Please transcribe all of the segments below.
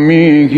قومه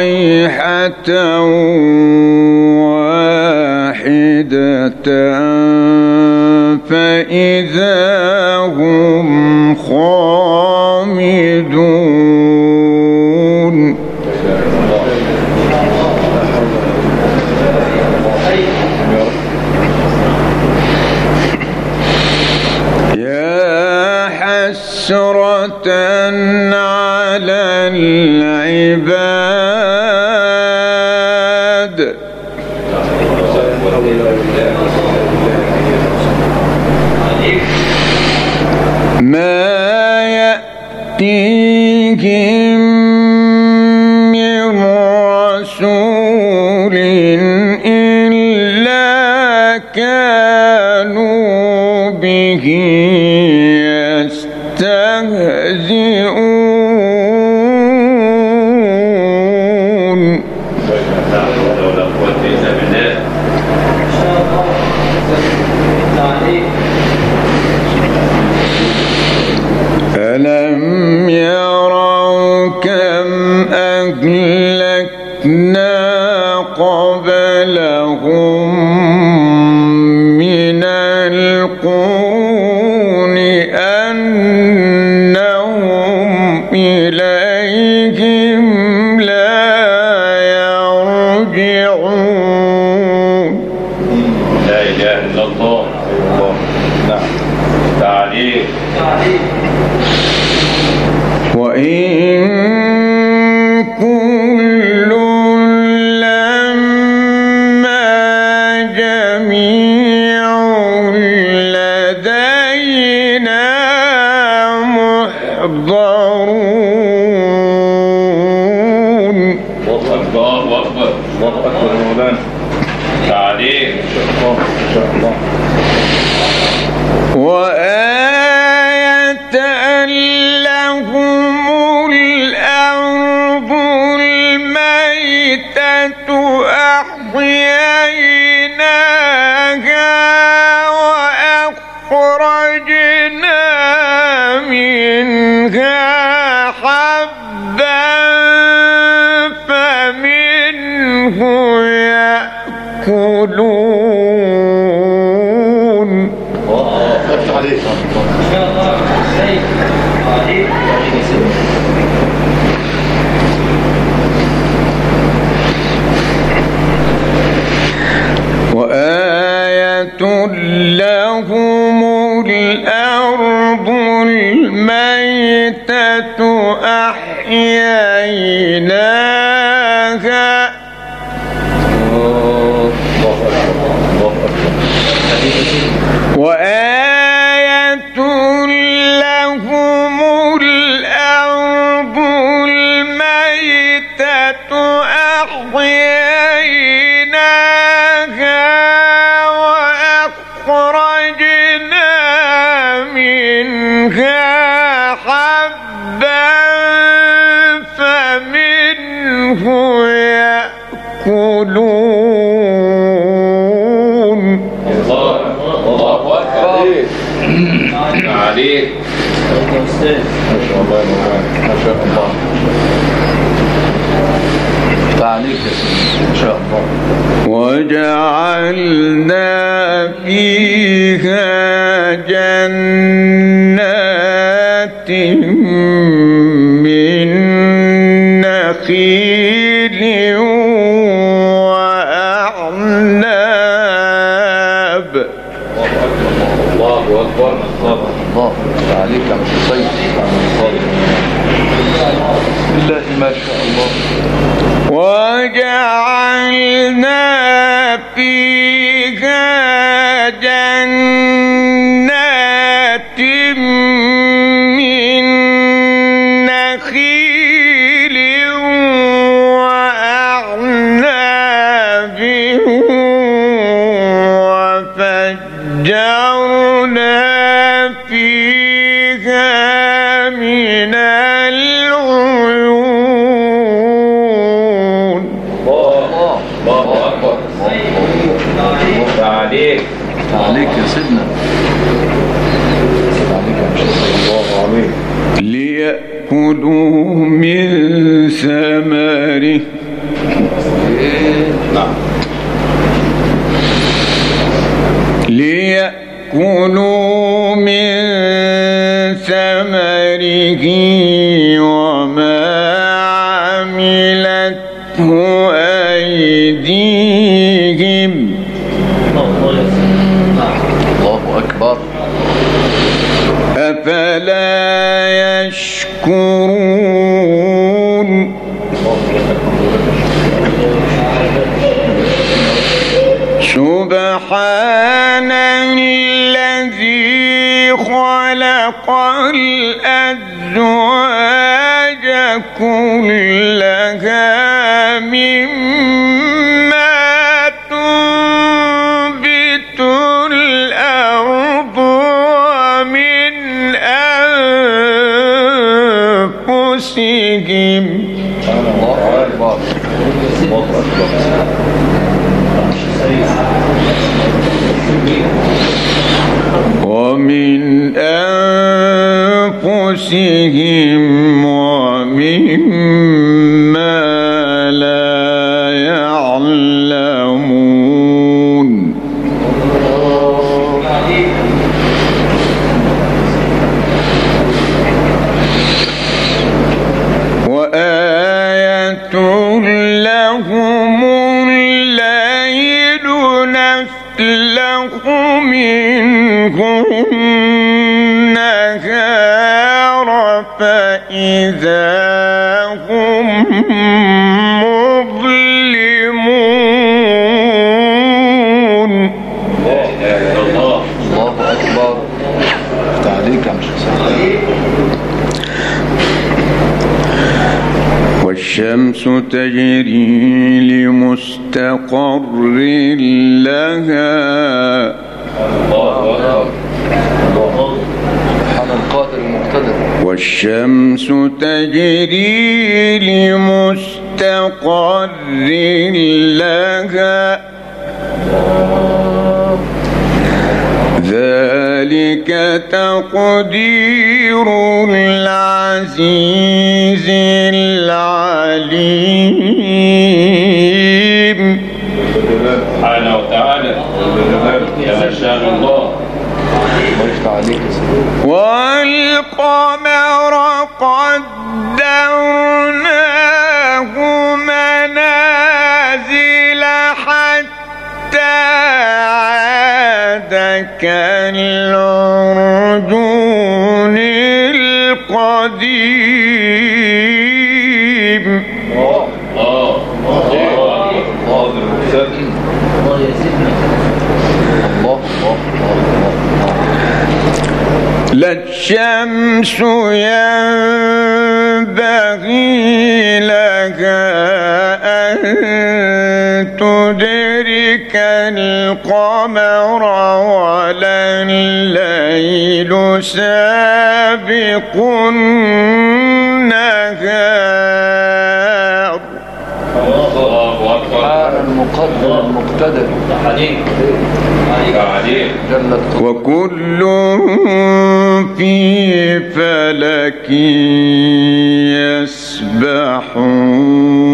صيحة واحدة فإذا هم خامدون. يا حسرة على العباد. ما يأتيهم من رسول إلا كانوا به يستهزئون. ما شاء الله. وجعلنا ثمره وما عملته أيديهم. الله أكبر. أفلا يشكرون الأزواج كلها مما تنبت الأرض ومن أنفسهم. ومن أنفسهم. لهم الليل نسلخ منه النهار فإذا والشمس تجري لمستقر لها. والشمس تجري لمستقر لها. ذلك تقدير العزيز العليم. سبحانه وتعالى. الله. والقمر قدرناه عاد كالعرجون القديم. الله الله الله ينبغي لها أن تدرك القمر ولا الليل سابق النهار. الله أكبر قدر المقتدر وكل في فلك يسبحون.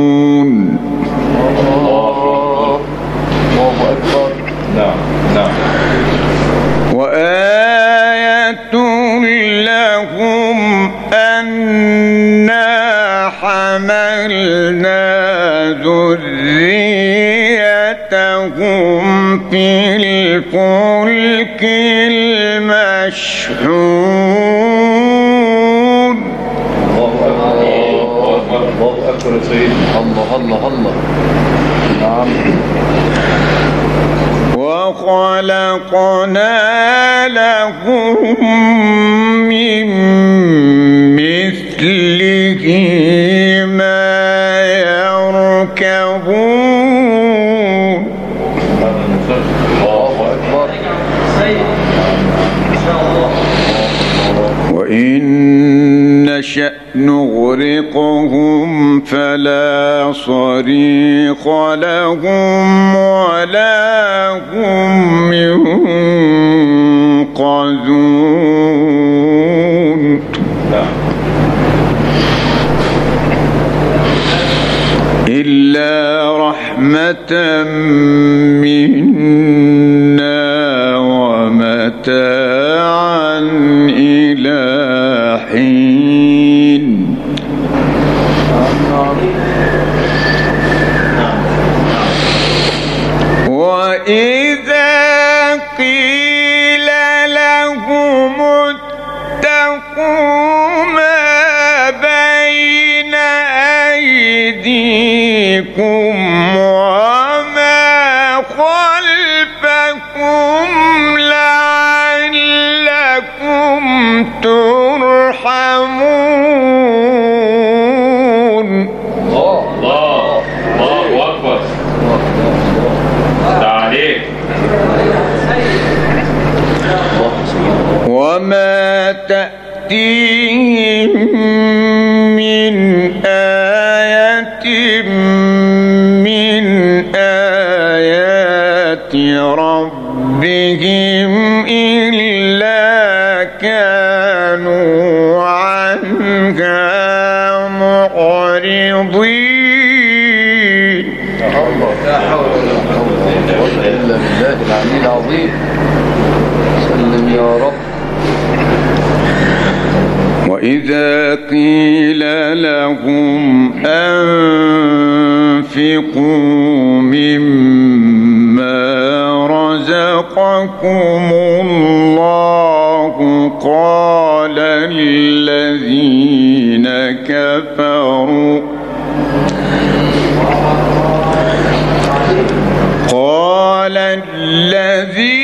حملنا ذريتهم في الفلك المشحون الله أكبر يا سيدنا الله الله الله. نعم. وخلقنا لهم نغرقهم فلا صريخ لهم ولا هم ينقذون. إلا رحمة منا وما خلفكم لعلكم ترحمون. الله الله الله أكبر. تعليق وما تأتيهم عنها معرضين لا حول ولا قوة إلا بالله العلي العظيم سلم يا رب وإذا قيل لهم أنفقوا مما رزقكم الله قال الذين كفروا. قال الذين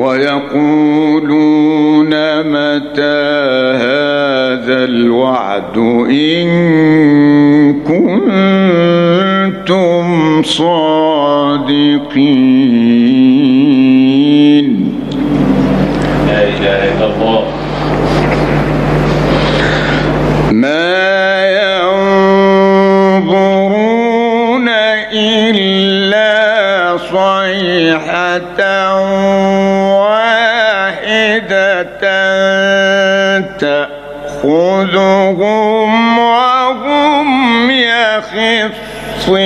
ويقولون متى هذا الوعد إن كنتم صادقين؟ لا إله إلا الله. واحدة تأخذهم وهم يخصمون.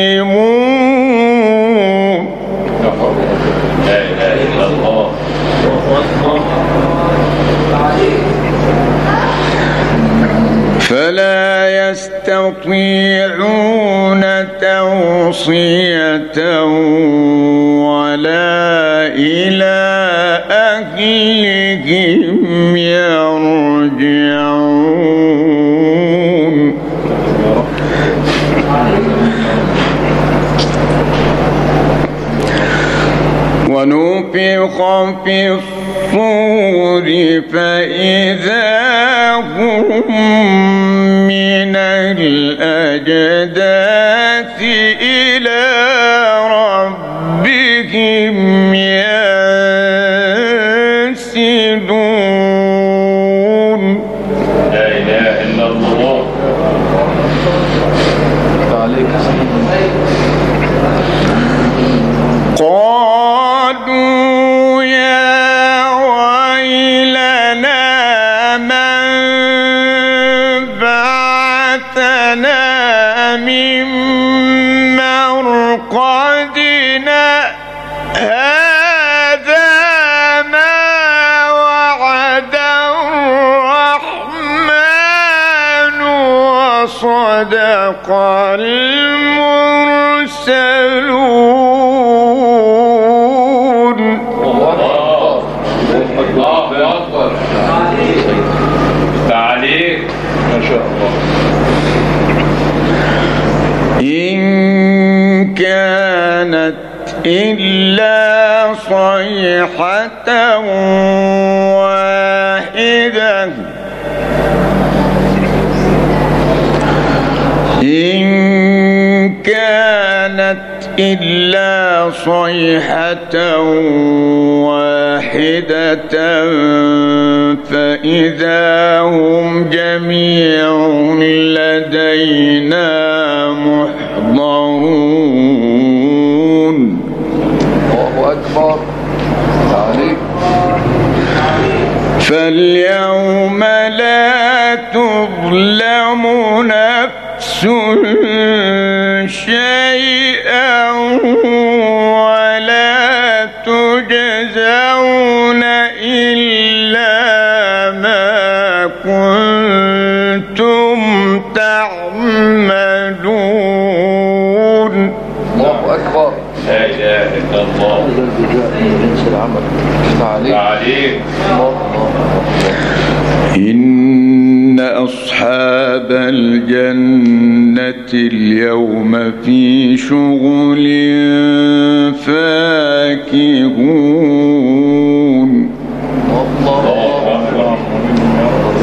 فإذا هم من الأجداث إلى وصدق المرسلون. الله أكبر تعليق ما شاء الله إن كانت إلا صيحة إن كانت إلا صيحة واحدة فإذا هم جميع لدينا محضرون. الله أكبر. عليك فاليوم لا تظلم نفس شيئا ولا تجزون إلا ما كنتم تعملون. الله أكبر. لا إله إلا الله. العمل عليك الله. الله إن أصحاب الجنة اليوم في شغل فاكهون.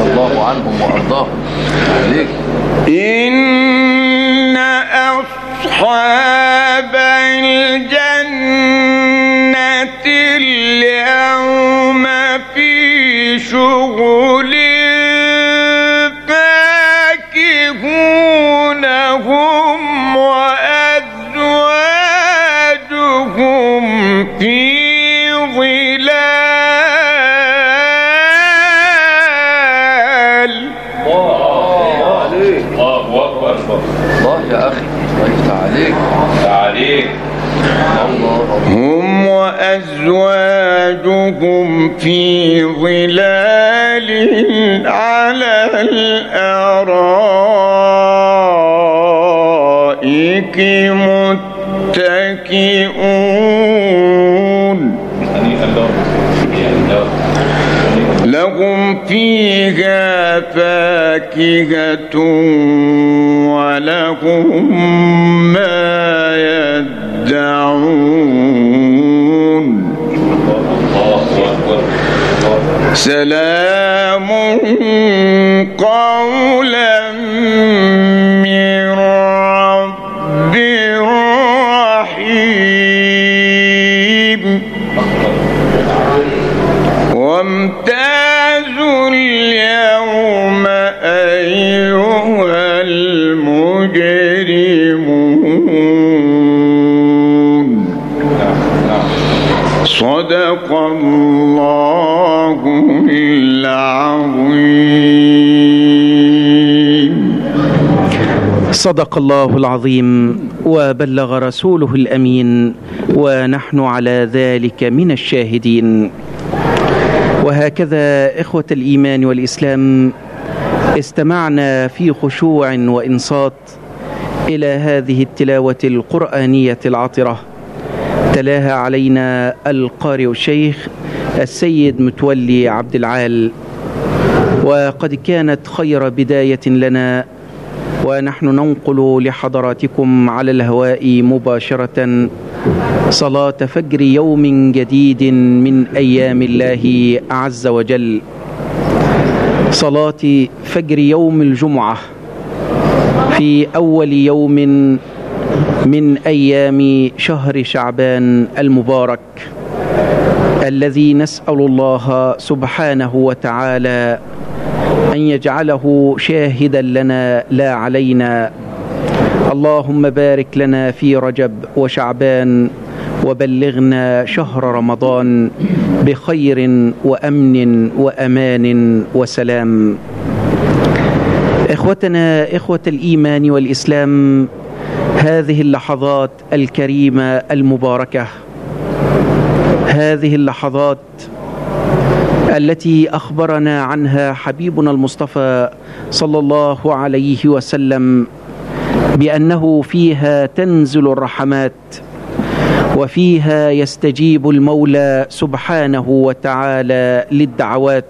الله عنهم وأرضاهم. إن أصحاب الجنة اليوم في شغل في ظلال على الأرائك متكئون. لهم فيها فاكهة ولهم سلام. صدق الله العظيم وبلغ رسوله الأمين ونحن على ذلك من الشاهدين. وهكذا إخوة الإيمان والإسلام استمعنا في خشوع وإنصات إلى هذه التلاوة القرآنية العطرة. تلاها علينا القارئ الشيخ السيد متولي عبد العال. وقد كانت خير بداية لنا ونحن ننقل لحضراتكم على الهواء مباشرة صلاة فجر يوم جديد من أيام الله عز وجل. صلاة فجر يوم الجمعة في أول يوم من أيام شهر شعبان المبارك الذي نسأل الله سبحانه وتعالى أن يجعله شاهدا لنا لا علينا. اللهم بارك لنا في رجب وشعبان وبلغنا شهر رمضان بخير وأمن وأمان وسلام. إخوتنا إخوة الإيمان والإسلام هذه اللحظات الكريمة المباركة هذه اللحظات التي أخبرنا عنها حبيبنا المصطفى صلى الله عليه وسلم بأنه فيها تنزل الرحمات وفيها يستجيب المولى سبحانه وتعالى للدعوات.